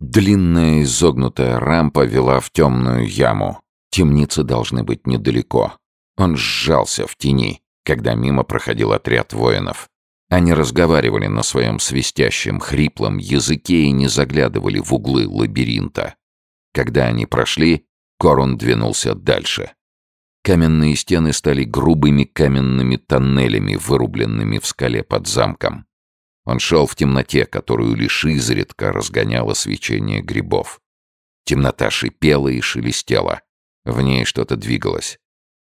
Длинная изогнутая рампа вела в темную яму. Темницы должны быть недалеко. Он сжался в тени, когда мимо проходил отряд воинов. Они разговаривали на своем свистящем, хриплом языке и не заглядывали в углы лабиринта. Когда они прошли, Корун двинулся дальше. Каменные стены стали грубыми каменными тоннелями, вырубленными в скале под замком. Он шел в темноте, которую лишь изредка разгоняло свечение грибов. Темнота шипела и шелестела. В ней что-то двигалось.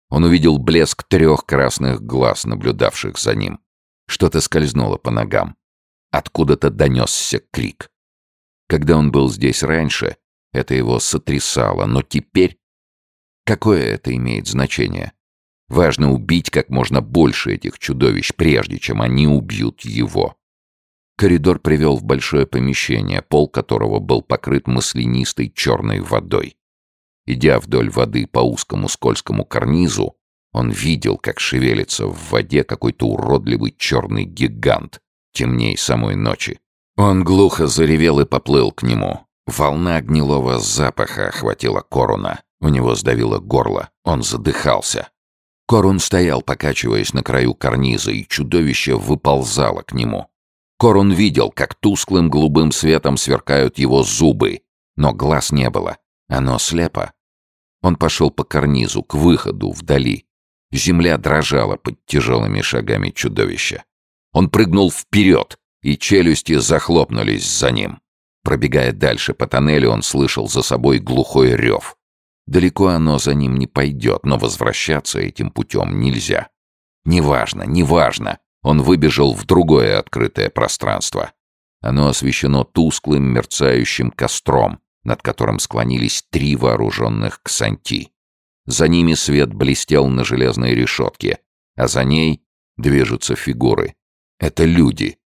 Он увидел блеск трех красных глаз, наблюдавших за ним. Что-то скользнуло по ногам. Откуда-то донесся крик. Когда он был здесь раньше, это его сотрясало, но теперь Какое это имеет значение? Важно убить как можно больше этих чудовищ, прежде чем они убьют его. Коридор привел в большое помещение, пол которого был покрыт маслянистой черной водой. Идя вдоль воды по узкому скользкому карнизу, он видел, как шевелится в воде какой-то уродливый черный гигант, темней самой ночи. Он глухо заревел и поплыл к нему. Волна гнилого запаха охватила Коруна. У него сдавило горло, он задыхался. Корун стоял, покачиваясь на краю карниза, и чудовище выползало к нему. Корун видел, как тусклым голубым светом сверкают его зубы, но глаз не было, оно слепо. Он пошел по карнизу, к выходу, вдали. Земля дрожала под тяжелыми шагами чудовища. Он прыгнул вперед, и челюсти захлопнулись за ним. Пробегая дальше по тоннелю, он слышал за собой глухой рев. Далеко оно за ним не пойдет, но возвращаться этим путем нельзя. Неважно, неважно. Он выбежал в другое открытое пространство. Оно освещено тусклым мерцающим костром, над которым склонились три вооруженных ксанти. За ними свет блестел на железной решетке, а за ней движутся фигуры. Это люди.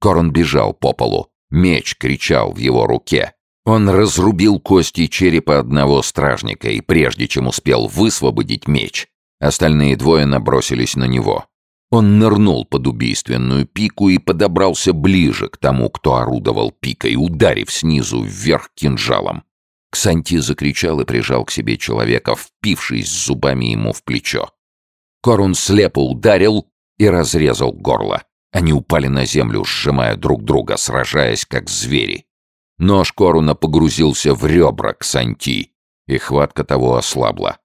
Корон бежал по полу. Меч кричал в его руке. Он разрубил кости черепа одного стражника, и прежде чем успел высвободить меч, остальные двое набросились на него. Он нырнул под убийственную пику и подобрался ближе к тому, кто орудовал пикой, ударив снизу вверх кинжалом. Ксанти закричал и прижал к себе человека, впившись зубами ему в плечо. Корун слепо ударил и разрезал горло. Они упали на землю, сжимая друг друга, сражаясь как звери. Нож Коруна погрузился в ребра Ксанти, и хватка того ослабла.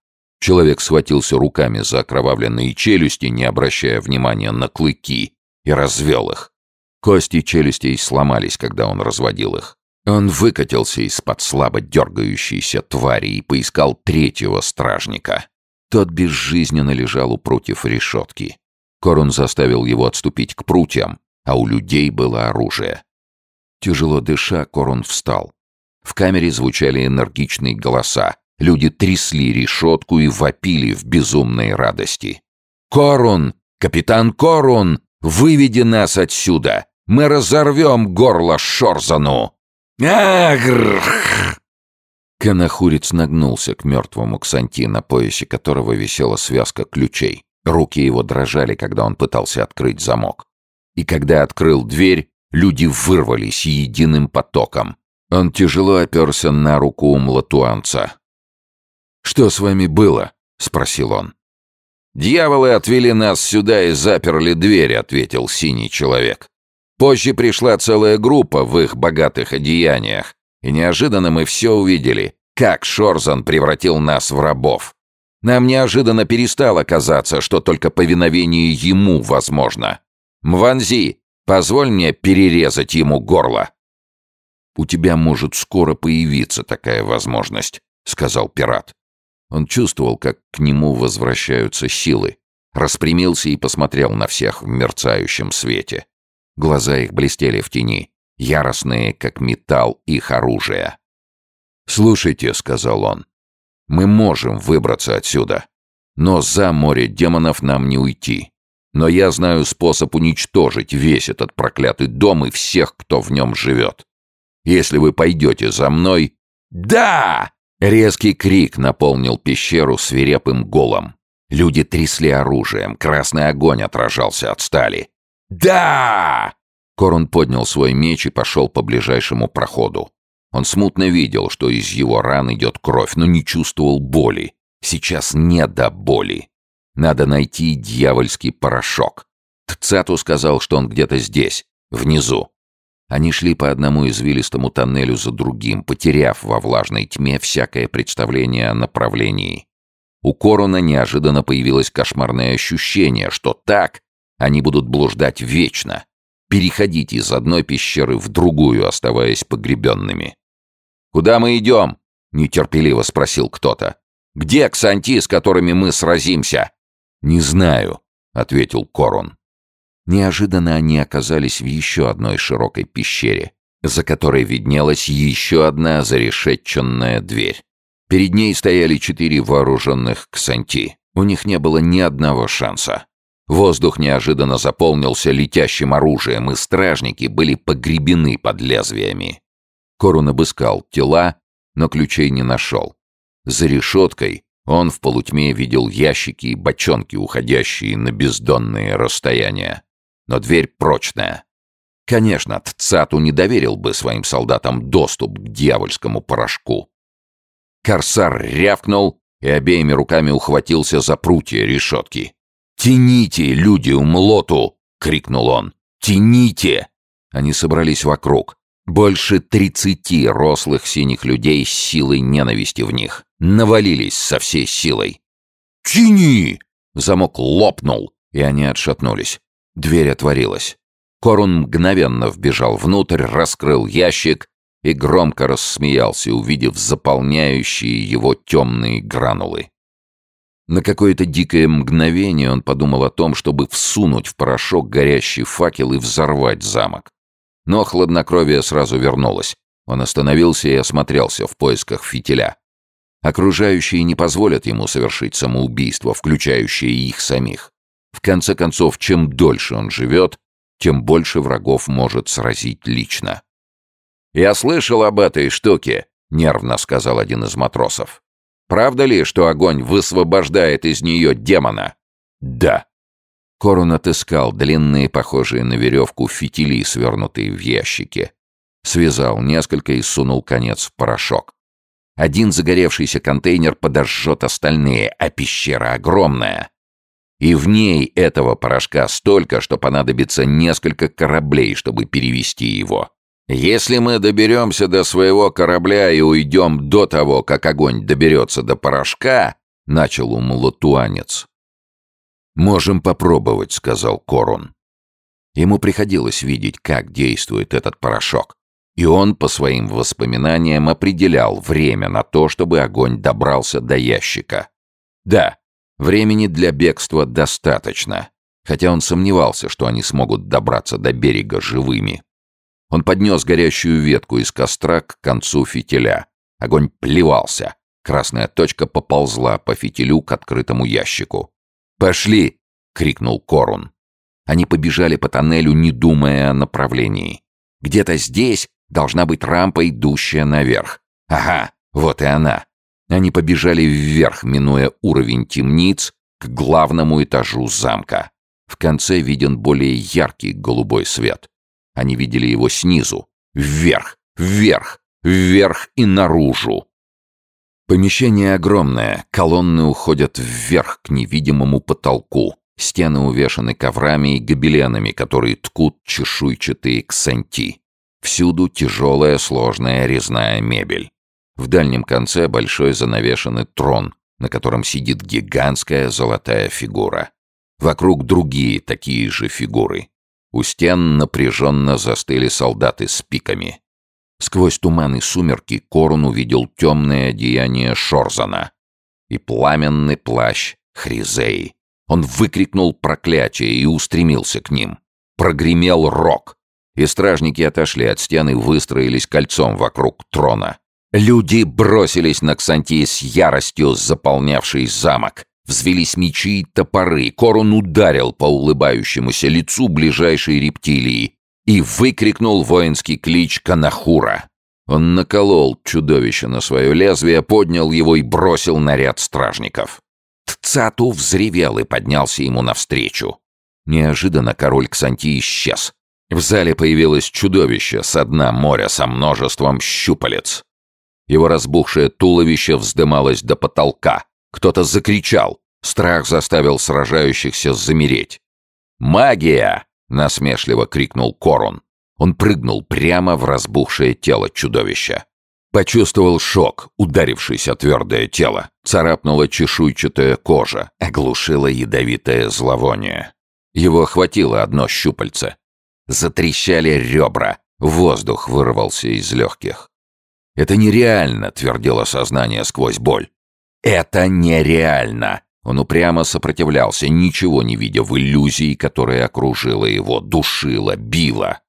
Человек схватился руками за окровавленные челюсти, не обращая внимания на клыки, и развел их. Кости челюстей сломались, когда он разводил их. Он выкатился из-под слабо дергающейся твари и поискал третьего стражника. Тот безжизненно лежал у прутьев решетки. Корун заставил его отступить к прутьям, а у людей было оружие. Тяжело дыша, Корон встал. В камере звучали энергичные голоса. Люди трясли решетку и вопили в безумной радости. «Корун! Капитан Корун! Выведи нас отсюда! Мы разорвем горло Шорзану!» «Агрррр!» Канахурец нагнулся к мертвому Ксанти, на поясе которого висела связка ключей. Руки его дрожали, когда он пытался открыть замок. И когда открыл дверь, Люди вырвались единым потоком. Он тяжело оперся на руку млатуанца. «Что с вами было?» — спросил он. «Дьяволы отвели нас сюда и заперли дверь», — ответил синий человек. «Позже пришла целая группа в их богатых одеяниях, и неожиданно мы все увидели, как Шорзан превратил нас в рабов. Нам неожиданно перестало казаться, что только повиновение ему возможно. Мванзи, Позволь мне перерезать ему горло». «У тебя может скоро появиться такая возможность», — сказал пират. Он чувствовал, как к нему возвращаются силы. Распрямился и посмотрел на всех в мерцающем свете. Глаза их блестели в тени, яростные, как металл их оружия. «Слушайте», — сказал он, — «мы можем выбраться отсюда, но за море демонов нам не уйти. Но я знаю способ уничтожить весь этот проклятый дом и всех, кто в нем живет. Если вы пойдете за мной... Да! Резкий крик наполнил пещеру свирепым голом. Люди трясли оружием, красный огонь отражался от стали. «Да!» Корун поднял свой меч и пошел по ближайшему проходу. Он смутно видел, что из его ран идет кровь, но не чувствовал боли. Сейчас не до боли. Надо найти дьявольский порошок. Тцату сказал, что он где-то здесь, внизу. Они шли по одному извилистому тоннелю за другим, потеряв во влажной тьме всякое представление о направлении. У Корона неожиданно появилось кошмарное ощущение, что так они будут блуждать вечно, переходить из одной пещеры в другую, оставаясь погребенными. «Куда мы идем?» — нетерпеливо спросил кто-то. «Где ксанти, с которыми мы сразимся?» «Не знаю», — ответил Корон. Неожиданно они оказались в еще одной широкой пещере, за которой виднелась еще одна зарешетченная дверь. Перед ней стояли четыре вооруженных ксанти. У них не было ни одного шанса. Воздух неожиданно заполнился летящим оружием, и стражники были погребены под лезвиями. Корун обыскал тела, но ключей не нашел. За решеткой он в полутьме видел ящики и бочонки, уходящие на бездонные расстояния но дверь прочная. Конечно, Тцату не доверил бы своим солдатам доступ к дьявольскому порошку. Корсар рявкнул и обеими руками ухватился за прутья решетки. «Тяните, люди, умлоту!» — крикнул он. «Тяните!» Они собрались вокруг. Больше тридцати рослых синих людей с силой ненависти в них. Навалились со всей силой. «Тяни!» Замок лопнул, и они отшатнулись. Дверь отворилась. Корун мгновенно вбежал внутрь, раскрыл ящик и громко рассмеялся, увидев заполняющие его темные гранулы. На какое-то дикое мгновение он подумал о том, чтобы всунуть в порошок горящий факел и взорвать замок. Но хладнокровие сразу вернулось. Он остановился и осмотрелся в поисках фитиля. Окружающие не позволят ему совершить самоубийство, включающее их самих. В конце концов, чем дольше он живет, тем больше врагов может сразить лично. «Я слышал об этой штуке», — нервно сказал один из матросов. «Правда ли, что огонь высвобождает из нее демона?» «Да». Корун отыскал длинные, похожие на веревку, фитили, свернутые в ящике. Связал несколько и сунул конец в порошок. Один загоревшийся контейнер подожжет остальные, а пещера огромная. И в ней этого порошка столько, что понадобится несколько кораблей, чтобы перевести его. Если мы доберемся до своего корабля и уйдем до того, как огонь доберется до порошка, начал умлатуанец. «Можем попробовать», — сказал Корун. Ему приходилось видеть, как действует этот порошок. И он, по своим воспоминаниям, определял время на то, чтобы огонь добрался до ящика. Да, Времени для бегства достаточно, хотя он сомневался, что они смогут добраться до берега живыми. Он поднес горящую ветку из костра к концу фитиля. Огонь плевался. Красная точка поползла по фитилю к открытому ящику. «Пошли!» — крикнул Корун. Они побежали по тоннелю, не думая о направлении. Где-то здесь должна быть рампа, идущая наверх. Ага, вот и она. Они побежали вверх, минуя уровень темниц, к главному этажу замка. В конце виден более яркий голубой свет. Они видели его снизу, вверх, вверх, вверх и наружу. Помещение огромное, колонны уходят вверх к невидимому потолку. Стены увешаны коврами и гобеленами, которые ткут чешуйчатые ксанти. Всюду тяжелая сложная резная мебель. В дальнем конце большой занавешенный трон, на котором сидит гигантская золотая фигура. Вокруг другие такие же фигуры. У стен напряженно застыли солдаты с пиками. Сквозь туман и сумерки Корун увидел темное одеяние Шорзана и пламенный плащ Хризеи. Он выкрикнул проклятие и устремился к ним. Прогремел рог, и стражники отошли от стены и выстроились кольцом вокруг трона. Люди бросились на Ксанти с яростью, заполнявшей замок. Взвелись мечи и топоры. Корун ударил по улыбающемуся лицу ближайшей рептилии и выкрикнул воинский клич Канахура. Он наколол чудовище на свое лезвие, поднял его и бросил на ряд стражников. Тцату взревел и поднялся ему навстречу. Неожиданно король Ксанти исчез. В зале появилось чудовище со дна моря со множеством щупалец. Его разбухшее туловище вздымалось до потолка. Кто-то закричал. Страх заставил сражающихся замереть. «Магия!» — насмешливо крикнул Корун. Он прыгнул прямо в разбухшее тело чудовища. Почувствовал шок, ударившись о твердое тело. Царапнула чешуйчатая кожа, оглушила ядовитое зловоние. Его охватило одно щупальце. Затрещали ребра, воздух вырвался из легких. «Это нереально», — твердило сознание сквозь боль. «Это нереально!» Он упрямо сопротивлялся, ничего не видя в иллюзии, которая окружила его, душила, била.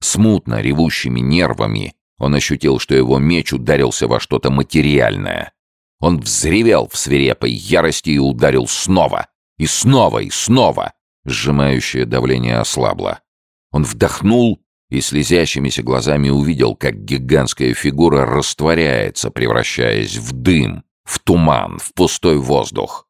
Смутно, ревущими нервами, он ощутил, что его меч ударился во что-то материальное. Он взревел в свирепой ярости и ударил снова. И снова, и снова. Сжимающее давление ослабло. Он вдохнул и слезящимися глазами увидел, как гигантская фигура растворяется, превращаясь в дым, в туман, в пустой воздух.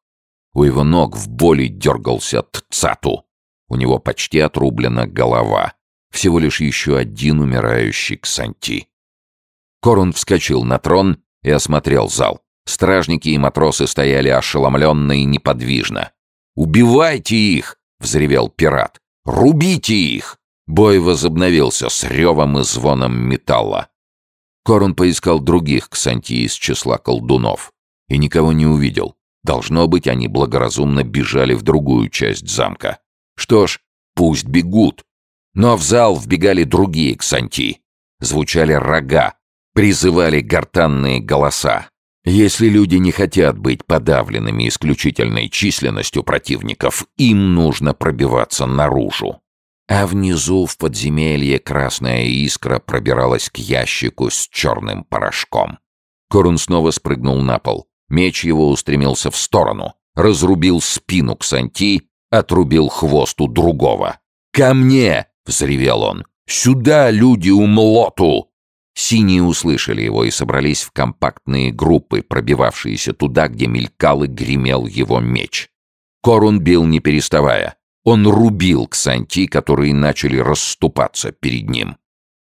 У его ног в боли дергался Тцату. У него почти отрублена голова. Всего лишь еще один умирающий Ксанти. Корун вскочил на трон и осмотрел зал. Стражники и матросы стояли ошеломленно и неподвижно. «Убивайте их!» — взревел пират. «Рубите их!» Бой возобновился с ревом и звоном металла. Корун поискал других ксанти из числа колдунов и никого не увидел. Должно быть, они благоразумно бежали в другую часть замка. Что ж, пусть бегут. Но в зал вбегали другие ксанти. Звучали рога, призывали гортанные голоса. Если люди не хотят быть подавленными исключительной численностью противников, им нужно пробиваться наружу. А внизу в подземелье красная искра пробиралась к ящику с черным порошком. Корун снова спрыгнул на пол. Меч его устремился в сторону, разрубил спину Ксанти, отрубил хвост у другого. «Ко мне!» — взревел он. «Сюда, люди, умлоту!» Синие услышали его и собрались в компактные группы, пробивавшиеся туда, где мелькал и гремел его меч. Корун бил не переставая. Он рубил ксанти, которые начали расступаться перед ним.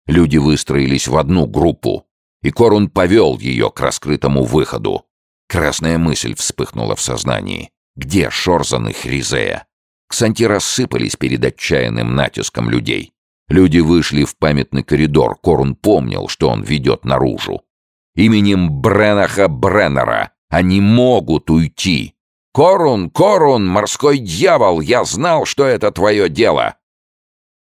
Люди выстроились в одну группу, и Корун повел ее к раскрытому выходу. Красная мысль вспыхнула в сознании. Где Шорзан и Хризея? Ксанти рассыпались перед отчаянным натиском людей. Люди вышли в памятный коридор. Корун помнил, что он ведет наружу. Именем Бренаха Бреннера они могут уйти. «Корун, Корун, морской дьявол, я знал, что это твое дело!»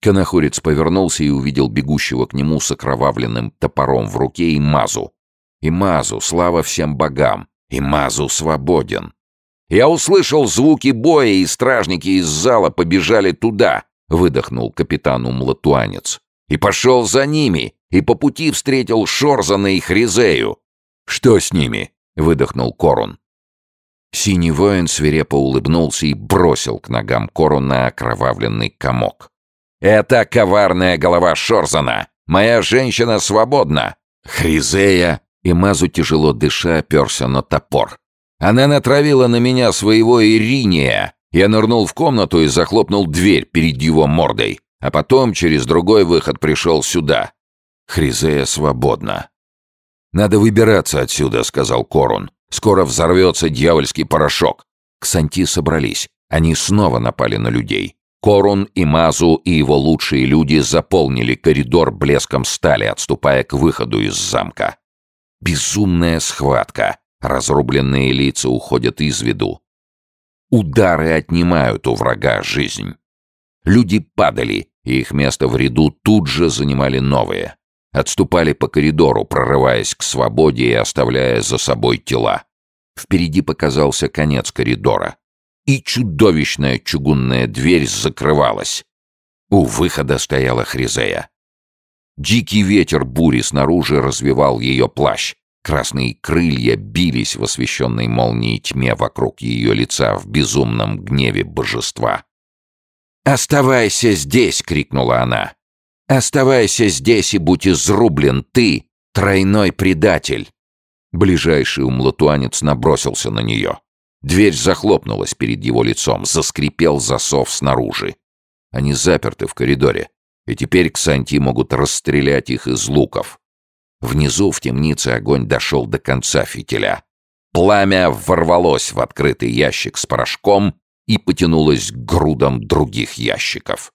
Канахурец повернулся и увидел бегущего к нему с окровавленным топором в руке и Мазу. И Мазу, слава всем богам, и Мазу свободен. «Я услышал звуки боя, и стражники из зала побежали туда», — выдохнул капитану Млатуанец. «И пошел за ними, и по пути встретил Шорзана и Хризею». «Что с ними?» — выдохнул Корун. Синий воин свирепо улыбнулся и бросил к ногам Коруна окровавленный комок. «Это коварная голова Шорзана! Моя женщина свободна!» Хризея и Мазу, тяжело дыша, оперся на топор. «Она натравила на меня своего Ириния!» Я нырнул в комнату и захлопнул дверь перед его мордой, а потом через другой выход пришел сюда. Хризея свободна. «Надо выбираться отсюда», — сказал Корун. Скоро взорвется дьявольский порошок. Ксанти собрались. Они снова напали на людей. Корун и Мазу и его лучшие люди заполнили коридор блеском стали, отступая к выходу из замка. Безумная схватка. Разрубленные лица уходят из виду. Удары отнимают у врага жизнь. Люди падали, и их место в ряду тут же занимали новые отступали по коридору, прорываясь к свободе и оставляя за собой тела. Впереди показался конец коридора, и чудовищная чугунная дверь закрывалась. У выхода стояла Хризея. Дикий ветер бури снаружи развивал ее плащ. Красные крылья бились в освещенной молнией тьме вокруг ее лица в безумном гневе божества. «Оставайся здесь!» — крикнула она. Оставайся здесь и будь изрублен ты, тройной предатель!» Ближайший умлатуанец набросился на нее. Дверь захлопнулась перед его лицом, заскрипел засов снаружи. Они заперты в коридоре. и теперь ксанти могут расстрелять их из луков. Внизу в темнице огонь дошел до конца фитиля. Пламя ворвалось в открытый ящик с порошком и потянулось к грудам других ящиков.